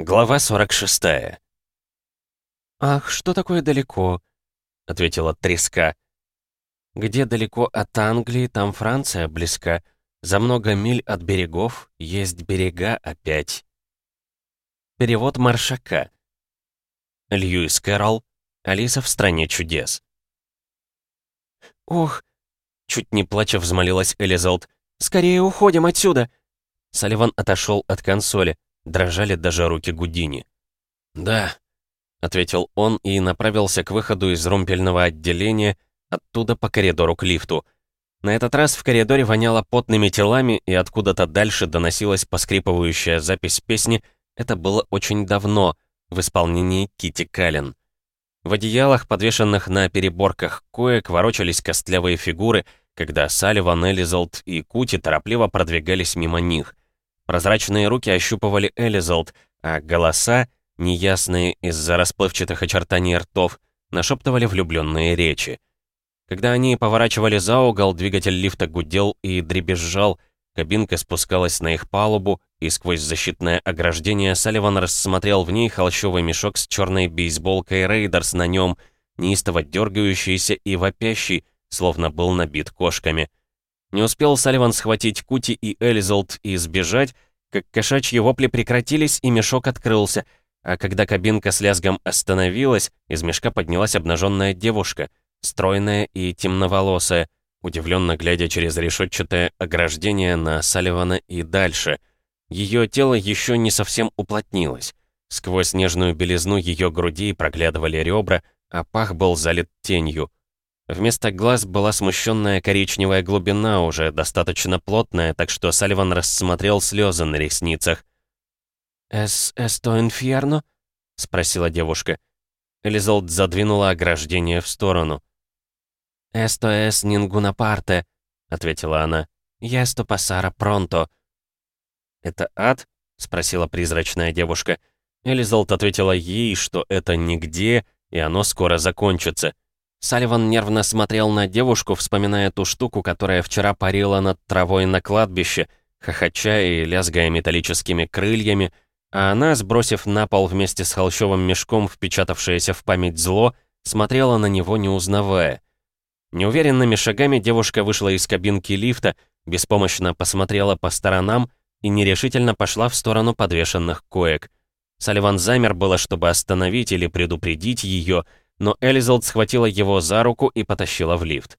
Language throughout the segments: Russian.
Глава 46 «Ах, что такое далеко?» — ответила треска. «Где далеко от Англии, там Франция близка. За много миль от берегов есть берега опять». Перевод Маршака. Льюис Кэрролл. Алиса в стране чудес. «Ох!» — чуть не плача взмолилась Элизалд. «Скорее уходим отсюда!» Салливан отошел от консоли. Дрожали даже руки Гудини. «Да», — ответил он и направился к выходу из румпельного отделения, оттуда по коридору к лифту. На этот раз в коридоре воняло потными телами, и откуда-то дальше доносилась поскрипывающая запись песни «Это было очень давно» в исполнении Кити Каллен. В одеялах, подвешенных на переборках коек, ворочались костлявые фигуры, когда Салливан, Элизалд и Кути торопливо продвигались мимо них. Прозрачные руки ощупывали Элизалд, а голоса, неясные из-за расплывчатых очертаний ртов, нашептывали влюбленные речи. Когда они поворачивали за угол, двигатель лифта гудел и дребезжал, кабинка спускалась на их палубу, и сквозь защитное ограждение Салливан рассмотрел в ней холщовый мешок с черной бейсболкой Рейдерс на нем, неистово дергающийся и вопящий, словно был набит кошками. Не успел Салливан схватить Кути и Элизолд и сбежать, как кошачьи вопли прекратились и мешок открылся, а когда кабинка с лязгом остановилась, из мешка поднялась обнаженная девушка, стройная и темноволосая, удивленно глядя через решетчатое ограждение на Салливана и дальше. Ее тело еще не совсем уплотнилось. Сквозь нежную белизну ее груди проглядывали ребра, а пах был залит тенью. Вместо глаз была смущенная коричневая глубина, уже достаточно плотная, так что Салливан рассмотрел слезы на ресницах. «Эс эсто инферно?» — спросила девушка. Элизолд задвинула ограждение в сторону. «Эсто эс нингуна парте», — ответила она. «Есто пасара пронто». «Это ад?» — спросила призрачная девушка. Элизолд ответила ей, что это нигде, и оно скоро закончится. Салливан нервно смотрел на девушку, вспоминая ту штуку, которая вчера парила над травой на кладбище, хохоча и лязгая металлическими крыльями, а она, сбросив на пол вместе с холщовым мешком впечатавшееся в память зло, смотрела на него, не узнавая. Неуверенными шагами девушка вышла из кабинки лифта, беспомощно посмотрела по сторонам и нерешительно пошла в сторону подвешенных коек. Салливан замер было, чтобы остановить или предупредить ее, но Элизалд схватила его за руку и потащила в лифт.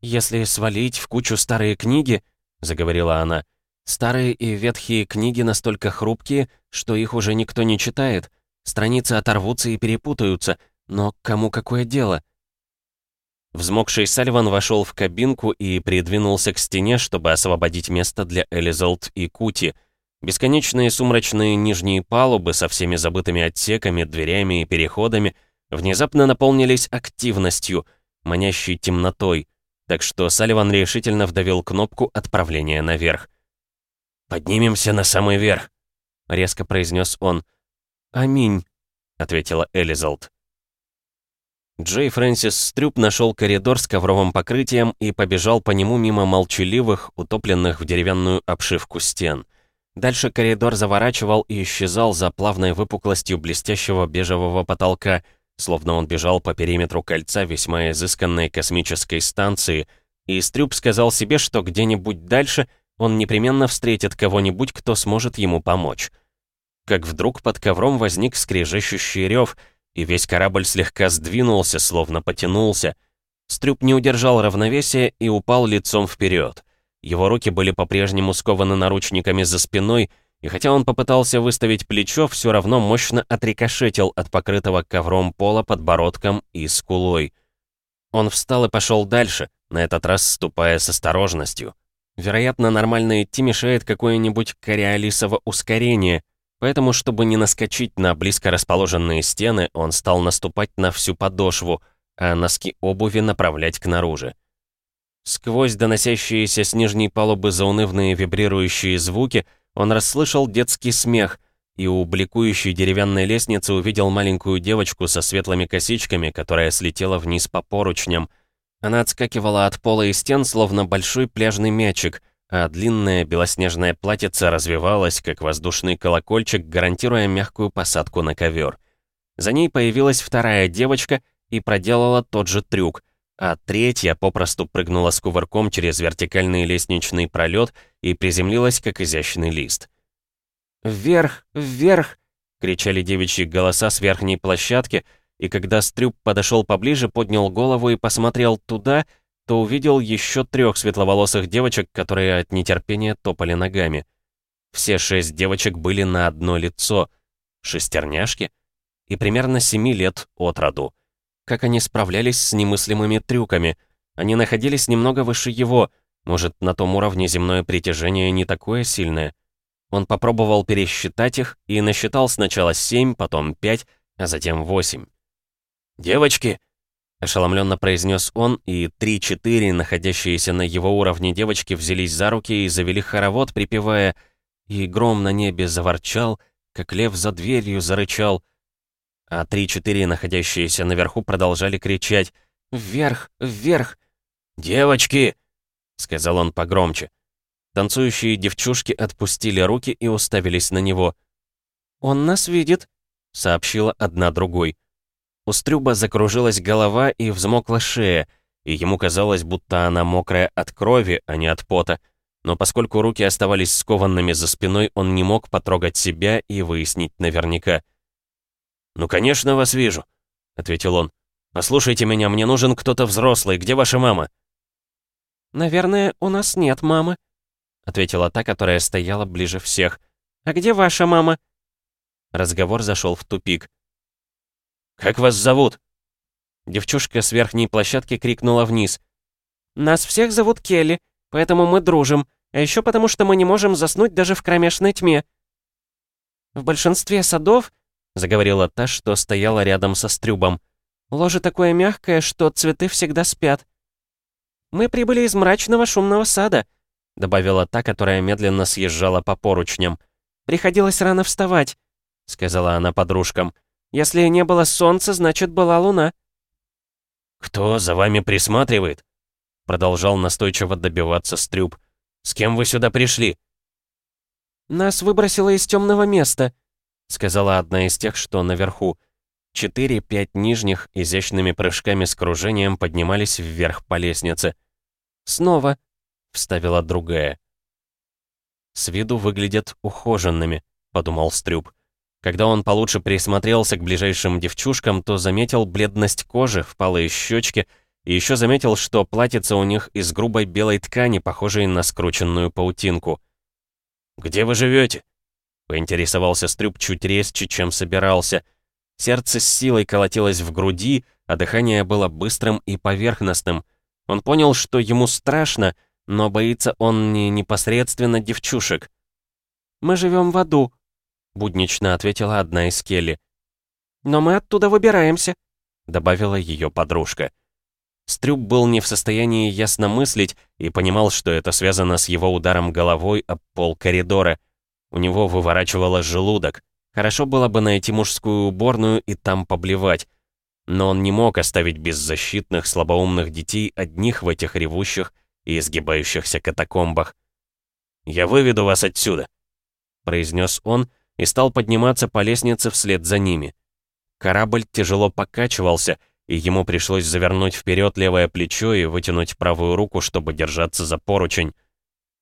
«Если свалить в кучу старые книги», — заговорила она, «старые и ветхие книги настолько хрупкие, что их уже никто не читает. Страницы оторвутся и перепутаются, но кому какое дело?» Взмокший Сальван вошел в кабинку и придвинулся к стене, чтобы освободить место для Элизалд и Кути. Бесконечные сумрачные нижние палубы со всеми забытыми отсеками, дверями и переходами — внезапно наполнились активностью, манящей темнотой, так что Салливан решительно вдавил кнопку отправления наверх. «Поднимемся на самый верх», — резко произнес он. «Аминь», — ответила Элизалд. Джей Фрэнсис Стрюп нашел коридор с ковровым покрытием и побежал по нему мимо молчаливых, утопленных в деревянную обшивку стен. Дальше коридор заворачивал и исчезал за плавной выпуклостью блестящего бежевого потолка — словно он бежал по периметру кольца весьма изысканной космической станции, и Стрюп сказал себе, что где-нибудь дальше он непременно встретит кого-нибудь, кто сможет ему помочь. Как вдруг под ковром возник скрежещущий рев, и весь корабль слегка сдвинулся, словно потянулся. Стрюп не удержал равновесия и упал лицом вперед. Его руки были по-прежнему скованы наручниками за спиной, и хотя он попытался выставить плечо, все равно мощно отрикошетил от покрытого ковром пола подбородком и скулой. Он встал и пошел дальше, на этот раз ступая с осторожностью. Вероятно, нормально идти мешает какое-нибудь кориолисово ускорение, поэтому, чтобы не наскочить на близко расположенные стены, он стал наступать на всю подошву, а носки обуви направлять к наружу. Сквозь доносящиеся с нижней палубы заунывные вибрирующие звуки — он расслышал детский смех и у бликующей деревянной лестницы увидел маленькую девочку со светлыми косичками, которая слетела вниз по поручням. Она отскакивала от пола и стен, словно большой пляжный мячик, а длинное белоснежное платьице развивалось, как воздушный колокольчик, гарантируя мягкую посадку на ковер. За ней появилась вторая девочка и проделала тот же трюк, а третья попросту прыгнула с кувырком через вертикальный лестничный пролет и приземлилась, как изящный лист. «Вверх! Вверх!» — кричали девичьи голоса с верхней площадки, и когда Стрюб подошел поближе, поднял голову и посмотрел туда, то увидел еще трех светловолосых девочек, которые от нетерпения топали ногами. Все шесть девочек были на одно лицо. Шестерняшки? И примерно семи лет от роду. Как они справлялись с немыслимыми трюками? Они находились немного выше его. Может, на том уровне земное притяжение не такое сильное? Он попробовал пересчитать их и насчитал сначала семь, потом пять, а затем восемь. «Девочки!» — ошеломленно произнес он, и три-четыре, находящиеся на его уровне девочки, взялись за руки и завели хоровод, припевая «И гром на небе заворчал, как лев за дверью зарычал», а три-четыре, находящиеся наверху, продолжали кричать «Вверх! Вверх!» «Девочки!» — сказал он погромче. Танцующие девчушки отпустили руки и уставились на него. «Он нас видит», — сообщила одна другой. У Стрюба закружилась голова и взмокла шея, и ему казалось, будто она мокрая от крови, а не от пота. Но поскольку руки оставались скованными за спиной, он не мог потрогать себя и выяснить наверняка. «Ну, конечно, вас вижу», — ответил он. «Послушайте меня, мне нужен кто-то взрослый. Где ваша мама?» «Наверное, у нас нет мамы», — ответила та, которая стояла ближе всех. «А где ваша мама?» Разговор зашел в тупик. «Как вас зовут?» Девчушка с верхней площадки крикнула вниз. «Нас всех зовут Келли, поэтому мы дружим, а еще потому, что мы не можем заснуть даже в кромешной тьме. В большинстве садов — заговорила та, что стояла рядом со стрюбом. «Ложе такое мягкое, что цветы всегда спят». «Мы прибыли из мрачного шумного сада», — добавила та, которая медленно съезжала по поручням. «Приходилось рано вставать», — сказала она подружкам. «Если не было солнца, значит, была луна». «Кто за вами присматривает?» Продолжал настойчиво добиваться Стрюб. «С кем вы сюда пришли?» «Нас выбросило из темного места», сказала одна из тех, что наверху. Четыре-пять нижних изящными прыжками с кружением поднимались вверх по лестнице. «Снова», — вставила другая. «С виду выглядят ухоженными», — подумал Стрюб. Когда он получше присмотрелся к ближайшим девчушкам, то заметил бледность кожи, впалые щечки, и еще заметил, что платьице у них из грубой белой ткани, похожей на скрученную паутинку. «Где вы живете? Поинтересовался Стрюб чуть резче, чем собирался. Сердце с силой колотилось в груди, а дыхание было быстрым и поверхностным. Он понял, что ему страшно, но боится он не непосредственно девчушек. «Мы живем в аду», — буднично ответила одна из Келли. «Но мы оттуда выбираемся», — добавила ее подружка. Стрюб был не в состоянии ясно мыслить и понимал, что это связано с его ударом головой об пол коридора — у него выворачивало желудок. Хорошо было бы найти мужскую уборную и там поблевать. Но он не мог оставить беззащитных, слабоумных детей одних в этих ревущих и изгибающихся катакомбах. «Я выведу вас отсюда», — произнес он и стал подниматься по лестнице вслед за ними. Корабль тяжело покачивался, и ему пришлось завернуть вперед левое плечо и вытянуть правую руку, чтобы держаться за поручень.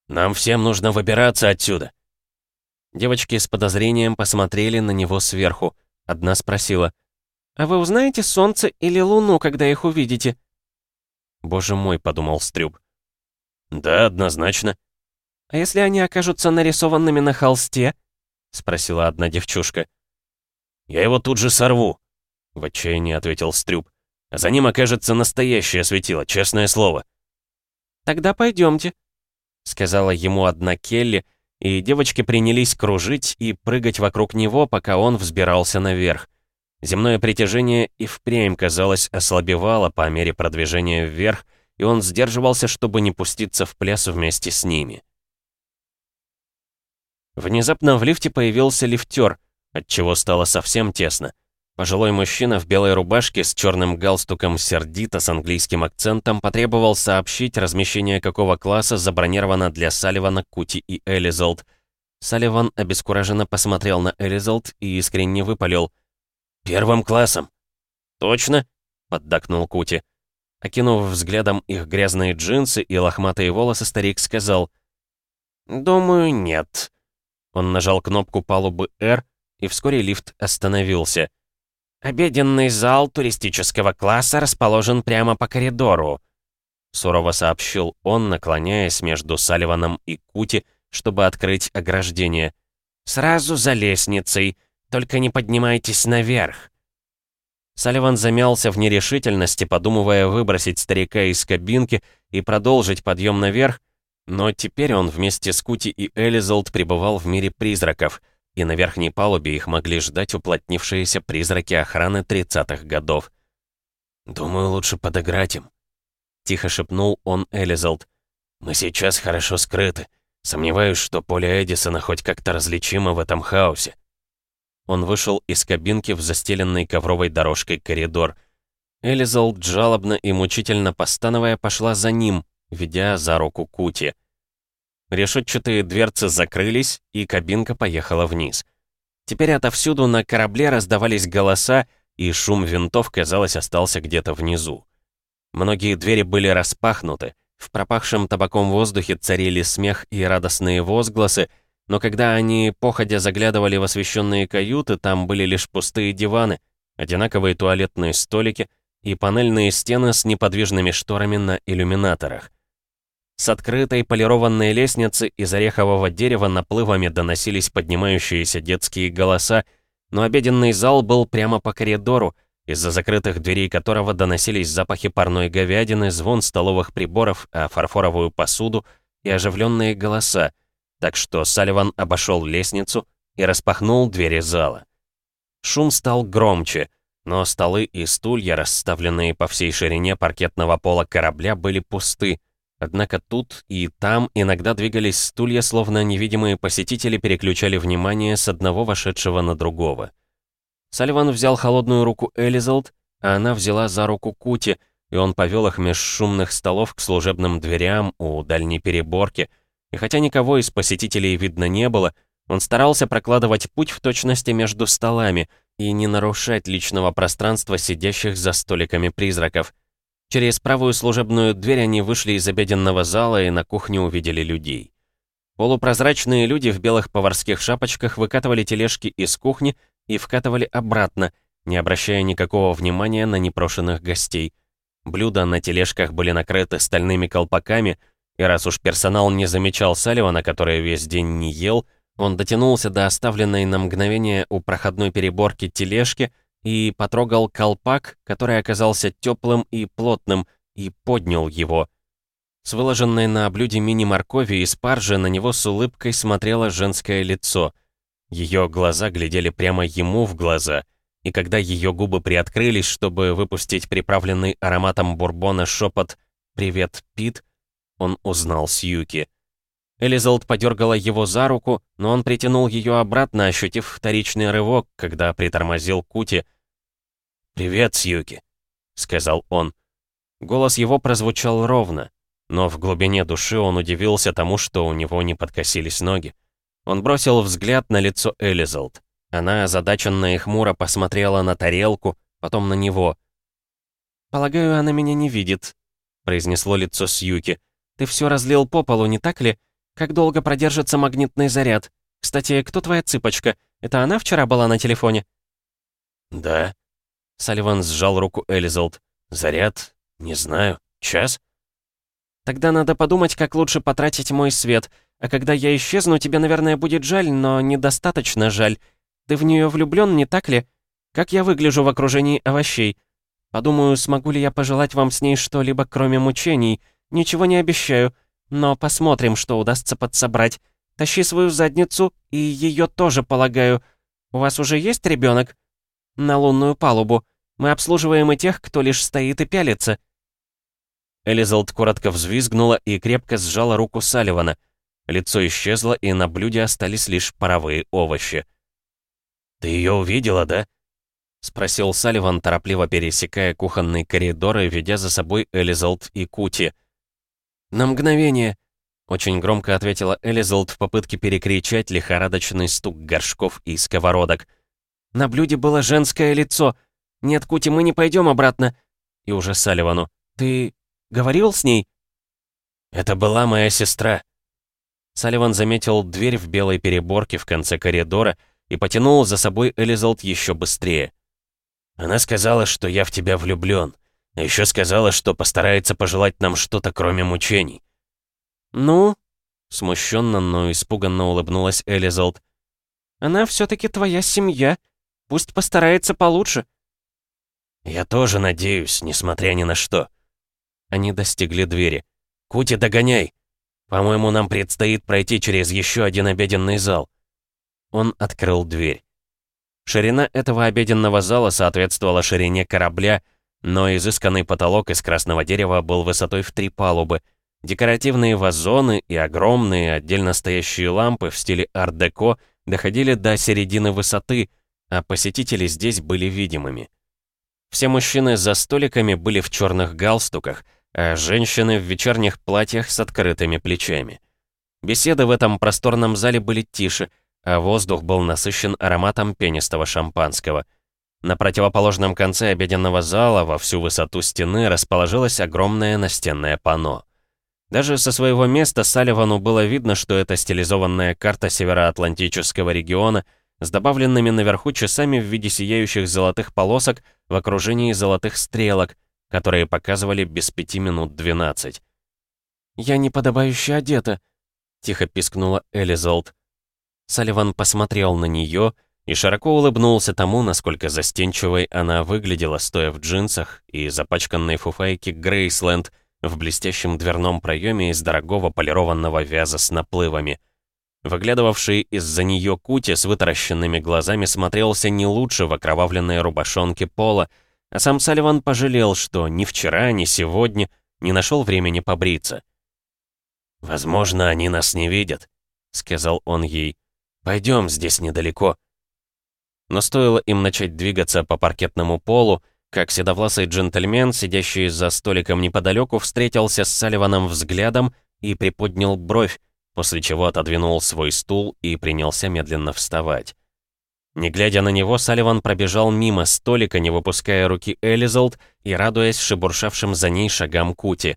«Нам всем нужно выбираться отсюда», Девочки с подозрением посмотрели на него сверху. Одна спросила, «А вы узнаете солнце или луну, когда их увидите?» «Боже мой», — подумал Стрюб. «Да, однозначно». «А если они окажутся нарисованными на холсте?» — спросила одна девчушка. «Я его тут же сорву», — в отчаянии ответил Стрюб. «А за ним окажется настоящее светило, честное слово». «Тогда пойдемте», — сказала ему одна Келли, — и девочки принялись кружить и прыгать вокруг него, пока он взбирался наверх. Земное притяжение и впрямь, казалось, ослабевало по мере продвижения вверх, и он сдерживался, чтобы не пуститься в пляс вместе с ними. Внезапно в лифте появился лифтер, отчего стало совсем тесно. Пожилой мужчина в белой рубашке с черным галстуком сердито с английским акцентом потребовал сообщить, размещение какого класса забронировано для Салливана, Кути и Элизолд. Салливан обескураженно посмотрел на Элизолд и искренне выпалил. «Первым классом!» «Точно?» — поддакнул Кути. Окинув взглядом их грязные джинсы и лохматые волосы, старик сказал. «Думаю, нет». Он нажал кнопку палубы «Р», и вскоре лифт остановился. «Обеденный зал туристического класса расположен прямо по коридору», сурово сообщил он, наклоняясь между Салливаном и Кути, чтобы открыть ограждение. «Сразу за лестницей, только не поднимайтесь наверх». Салливан замялся в нерешительности, подумывая выбросить старика из кабинки и продолжить подъем наверх, но теперь он вместе с Кути и Элизолд пребывал в мире призраков — и на верхней палубе их могли ждать уплотнившиеся призраки охраны 30-х годов. «Думаю, лучше подыграть им», — тихо шепнул он Элизалд. «Мы сейчас хорошо скрыты. Сомневаюсь, что поле Эдисона хоть как-то различимо в этом хаосе». Он вышел из кабинки в застеленный ковровой дорожкой коридор. Элизалд, жалобно и мучительно постановая, пошла за ним, ведя за руку Кути. Решетчатые дверцы закрылись, и кабинка поехала вниз. Теперь отовсюду на корабле раздавались голоса, и шум винтов, казалось, остался где-то внизу. Многие двери были распахнуты, в пропахшем табаком воздухе царили смех и радостные возгласы, но когда они, походя, заглядывали в освещенные каюты, там были лишь пустые диваны, одинаковые туалетные столики и панельные стены с неподвижными шторами на иллюминаторах. С открытой полированной лестницы из орехового дерева наплывами доносились поднимающиеся детские голоса, но обеденный зал был прямо по коридору, из-за закрытых дверей которого доносились запахи парной говядины, звон столовых приборов, а фарфоровую посуду и оживленные голоса, так что Салливан обошел лестницу и распахнул двери зала. Шум стал громче, но столы и стулья, расставленные по всей ширине паркетного пола корабля, были пусты, Однако тут и там иногда двигались стулья, словно невидимые посетители переключали внимание с одного вошедшего на другого. Салливан взял холодную руку Элизалд, а она взяла за руку Кути, и он повел их меж шумных столов к служебным дверям у дальней переборки, и хотя никого из посетителей видно не было, он старался прокладывать путь в точности между столами и не нарушать личного пространства сидящих за столиками призраков. Через правую служебную дверь они вышли из обеденного зала и на кухню увидели людей. Полупрозрачные люди в белых поварских шапочках выкатывали тележки из кухни и вкатывали обратно, не обращая никакого внимания на непрошенных гостей. Блюда на тележках были накрыты стальными колпаками, и раз уж персонал не замечал Салливана, который весь день не ел, он дотянулся до оставленной на мгновение у проходной переборки тележки и потрогал колпак, который оказался теплым и плотным, и поднял его. С выложенной на блюде мини-моркови и спаржи на него с улыбкой смотрело женское лицо. Ее глаза глядели прямо ему в глаза, и когда ее губы приоткрылись, чтобы выпустить приправленный ароматом бурбона шепот «Привет, Пит», он узнал Сьюки. Элизалд подергала его за руку, но он притянул ее обратно, ощутив вторичный рывок, когда притормозил Кути. «Привет, Сьюки», — сказал он. Голос его прозвучал ровно, но в глубине души он удивился тому, что у него не подкосились ноги. Он бросил взгляд на лицо Элизалд. Она, озадаченная и хмуро, посмотрела на тарелку, потом на него. «Полагаю, она меня не видит», — произнесло лицо Сьюки. «Ты все разлил по полу, не так ли?» Как долго продержится магнитный заряд? Кстати, кто твоя цыпочка? Это она вчера была на телефоне?» «Да». Салливан сжал руку Элизалд. «Заряд? Не знаю. Час?» «Тогда надо подумать, как лучше потратить мой свет. А когда я исчезну, тебе, наверное, будет жаль, но недостаточно жаль. Ты в нее влюблен, не так ли? Как я выгляжу в окружении овощей? Подумаю, смогу ли я пожелать вам с ней что-либо, кроме мучений. Ничего не обещаю. Но посмотрим, что удастся подсобрать. Тащи свою задницу, и ее тоже, полагаю. У вас уже есть ребенок? На лунную палубу. Мы обслуживаем и тех, кто лишь стоит и пялится». Элизалд коротко взвизгнула и крепко сжала руку Салливана. Лицо исчезло, и на блюде остались лишь паровые овощи. «Ты ее увидела, да?» — спросил Салливан, торопливо пересекая кухонный коридор и ведя за собой Элизалд и Кути. «На мгновение», — очень громко ответила Элизалд в попытке перекричать лихорадочный стук горшков и сковородок. «На блюде было женское лицо. Нет, Кути, мы не пойдем обратно». И уже Салливану. «Ты говорил с ней?» «Это была моя сестра». Салливан заметил дверь в белой переборке в конце коридора и потянул за собой Элизалд еще быстрее. Она сказала, что я в тебя влюблен. Еще сказала, что постарается пожелать нам что-то, кроме мучений. «Ну?» — смущенно, но испуганно улыбнулась Элизалд. «Она все-таки твоя семья. Пусть постарается получше». «Я тоже надеюсь, несмотря ни на что». Они достигли двери. «Кути, догоняй! По-моему, нам предстоит пройти через еще один обеденный зал». Он открыл дверь. Ширина этого обеденного зала соответствовала ширине корабля, но изысканный потолок из красного дерева был высотой в три палубы. Декоративные вазоны и огромные отдельно стоящие лампы в стиле ар-деко доходили до середины высоты, а посетители здесь были видимыми. Все мужчины за столиками были в черных галстуках, а женщины в вечерних платьях с открытыми плечами. Беседы в этом просторном зале были тише, а воздух был насыщен ароматом пенистого шампанского. На противоположном конце обеденного зала во всю высоту стены расположилось огромное настенное панно. Даже со своего места Салливану было видно, что это стилизованная карта Североатлантического региона с добавленными наверху часами в виде сияющих золотых полосок в окружении золотых стрелок, которые показывали без пяти минут двенадцать. «Я неподобающе одета», — тихо пискнула Элизолд. Салливан посмотрел на нее и широко улыбнулся тому, насколько застенчивой она выглядела, стоя в джинсах и запачканной фуфайке Грейсленд в блестящем дверном проеме из дорогого полированного вяза с наплывами. Выглядывавший из-за нее Кути с вытаращенными глазами смотрелся не лучше в окровавленной рубашонке Пола, а сам Салливан пожалел, что ни вчера, ни сегодня не нашел времени побриться. «Возможно, они нас не видят», — сказал он ей. Пойдем, здесь недалеко». Но стоило им начать двигаться по паркетному полу, как седовласый джентльмен, сидящий за столиком неподалеку, встретился с Салливаном взглядом и приподнял бровь, после чего отодвинул свой стул и принялся медленно вставать. Не глядя на него, Салливан пробежал мимо столика, не выпуская руки Элизалд и радуясь шебуршавшим за ней шагам Кути.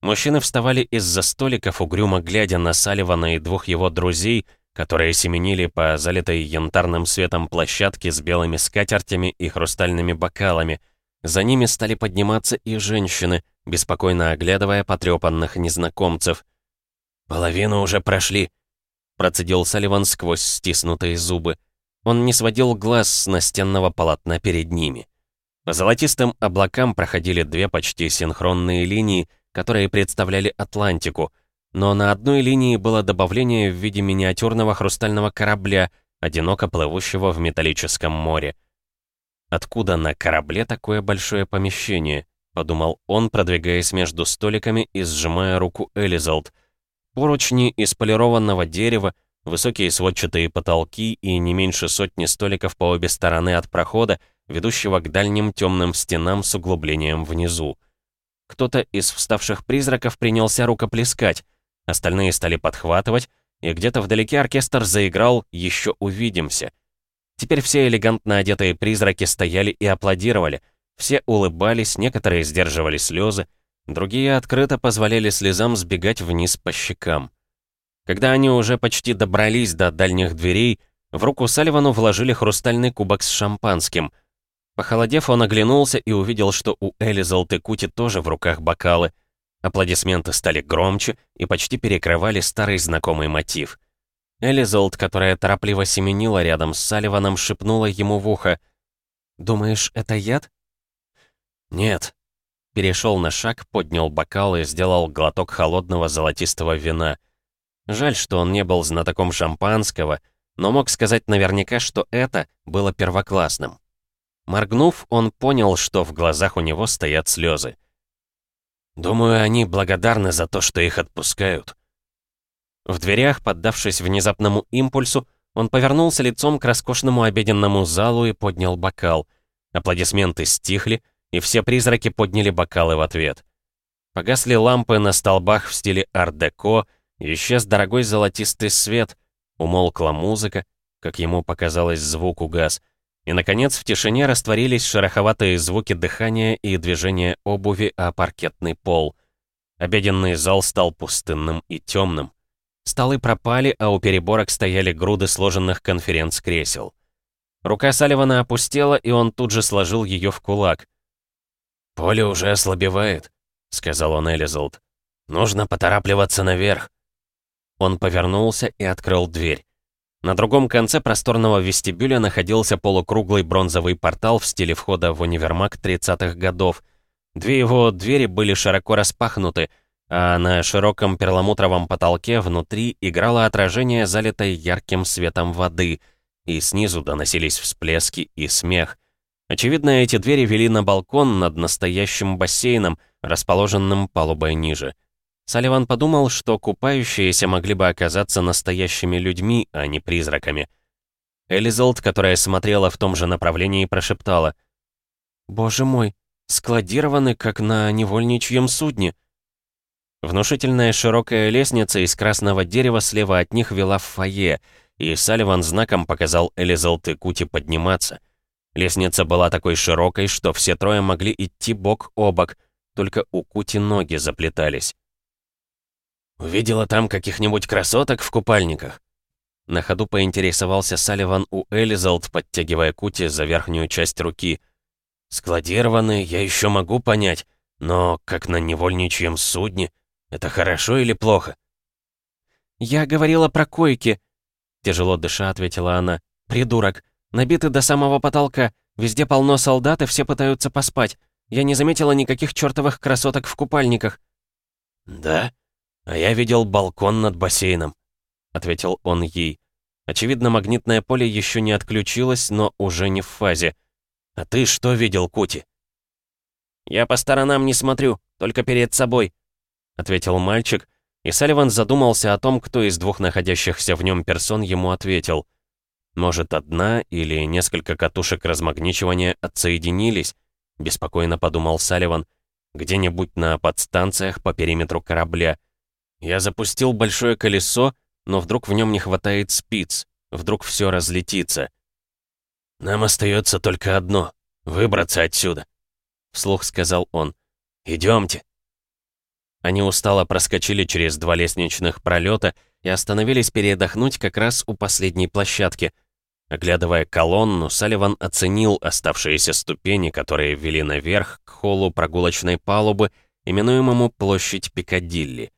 Мужчины вставали из-за столиков, угрюмо глядя на Салливана и двух его друзей — которые семенили по залитой янтарным светом площадке с белыми скатертями и хрустальными бокалами. За ними стали подниматься и женщины, беспокойно оглядывая потрепанных незнакомцев. «Половину уже прошли», — процедил Салливан сквозь стиснутые зубы. Он не сводил глаз с настенного полотна перед ними. По золотистым облакам проходили две почти синхронные линии, которые представляли Атлантику — но на одной линии было добавление в виде миниатюрного хрустального корабля, одиноко плывущего в металлическом море. «Откуда на корабле такое большое помещение?» — подумал он, продвигаясь между столиками и сжимая руку Элизалд. Поручни из полированного дерева, высокие сводчатые потолки и не меньше сотни столиков по обе стороны от прохода, ведущего к дальним темным стенам с углублением внизу. Кто-то из вставших призраков принялся рукоплескать, Остальные стали подхватывать, и где-то вдалеке оркестр заиграл «Еще увидимся». Теперь все элегантно одетые призраки стояли и аплодировали. Все улыбались, некоторые сдерживали слезы, другие открыто позволяли слезам сбегать вниз по щекам. Когда они уже почти добрались до дальних дверей, в руку Салливану вложили хрустальный кубок с шампанским. Похолодев, он оглянулся и увидел, что у Эли Золтыкути тоже в руках бокалы. Аплодисменты стали громче и почти перекрывали старый знакомый мотив. Элизолд, которая торопливо семенила рядом с Салливаном, шепнула ему в ухо. «Думаешь, это яд?» «Нет». Перешел на шаг, поднял бокал и сделал глоток холодного золотистого вина. Жаль, что он не был знатоком шампанского, но мог сказать наверняка, что это было первоклассным. Моргнув, он понял, что в глазах у него стоят слезы. Думаю, они благодарны за то, что их отпускают. В дверях, поддавшись внезапному импульсу, он повернулся лицом к роскошному обеденному залу и поднял бокал. Аплодисменты стихли, и все призраки подняли бокалы в ответ. Погасли лампы на столбах в стиле ар-деко, исчез дорогой золотистый свет, умолкла музыка, как ему показалось, звук угас. И, наконец, в тишине растворились шероховатые звуки дыхания и движения обуви о паркетный пол. Обеденный зал стал пустынным и темным. Столы пропали, а у переборок стояли груды сложенных конференц-кресел. Рука Салливана опустела, и он тут же сложил ее в кулак. «Поле уже ослабевает», — сказал он Элизалд. «Нужно поторапливаться наверх». Он повернулся и открыл дверь. На другом конце просторного вестибюля находился полукруглый бронзовый портал в стиле входа в универмаг 30-х годов. Две его двери были широко распахнуты, а на широком перламутровом потолке внутри играло отражение, залитой ярким светом воды, и снизу доносились всплески и смех. Очевидно, эти двери вели на балкон над настоящим бассейном, расположенным палубой ниже. Салливан подумал, что купающиеся могли бы оказаться настоящими людьми, а не призраками. Элизалд, которая смотрела в том же направлении, прошептала. «Боже мой, складированы, как на невольничьем судне». Внушительная широкая лестница из красного дерева слева от них вела в фойе, и Салливан знаком показал Элизалд и Кути подниматься — Лестница была такой широкой, что все трое могли идти бок о бок, только у Кути ноги заплетались. «Увидела там каких-нибудь красоток в купальниках?» На ходу поинтересовался Салливан у Элизалд, подтягивая Кути за верхнюю часть руки. «Складированные я еще могу понять, но как на невольничьем судне, это хорошо или плохо?» «Я говорила про койки», — тяжело дыша ответила она. «Придурок. Набиты до самого потолка. Везде полно солдат, и все пытаются поспать. Я не заметила никаких чертовых красоток в купальниках». «Да? А я видел балкон над бассейном», — ответил он ей. Очевидно, магнитное поле еще не отключилось, но уже не в фазе. «А ты что видел, Кути?» «Я по сторонам не смотрю, только перед собой», — ответил мальчик, и Салливан задумался о том, кто из двух находящихся в нем персон ему ответил — может, одна или несколько катушек размагничивания отсоединились, беспокойно подумал Салливан, где-нибудь на подстанциях по периметру корабля. Я запустил большое колесо, но вдруг в нем не хватает спиц, вдруг все разлетится. «Нам остается только одно — выбраться отсюда», — вслух сказал он. «Идемте». Они устало проскочили через два лестничных пролета и остановились передохнуть как раз у последней площадки. Оглядывая колонну, Салливан оценил оставшиеся ступени, которые вели наверх к холлу прогулочной палубы, именуемому площадь Пикадилли.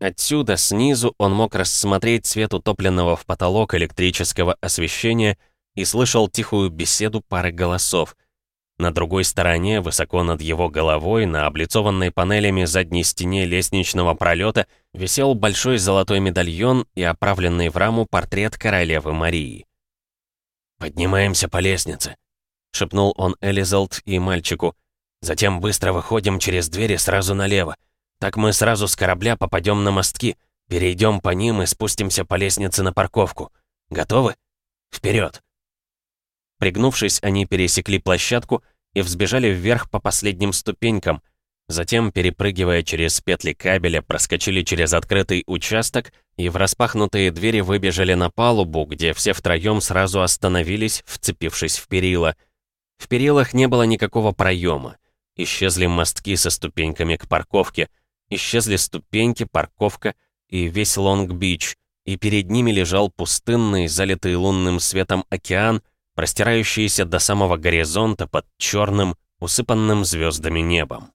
Отсюда, снизу, он мог рассмотреть свет утопленного в потолок электрического освещения и слышал тихую беседу пары голосов. На другой стороне, высоко над его головой, на облицованной панелями задней стене лестничного пролета, висел большой золотой медальон и оправленный в раму портрет королевы Марии. «Поднимаемся по лестнице», — шепнул он Элизалд и мальчику. «Затем быстро выходим через двери сразу налево. Так мы сразу с корабля попадем на мостки, перейдем по ним и спустимся по лестнице на парковку. Готовы? Вперед!» Пригнувшись, они пересекли площадку и взбежали вверх по последним ступенькам — Затем, перепрыгивая через петли кабеля, проскочили через открытый участок и в распахнутые двери выбежали на палубу, где все втроем сразу остановились, вцепившись в перила. В перилах не было никакого проема. Исчезли мостки со ступеньками к парковке. Исчезли ступеньки, парковка и весь Лонг-Бич. И перед ними лежал пустынный, залитый лунным светом океан, простирающийся до самого горизонта под черным, усыпанным звездами небом.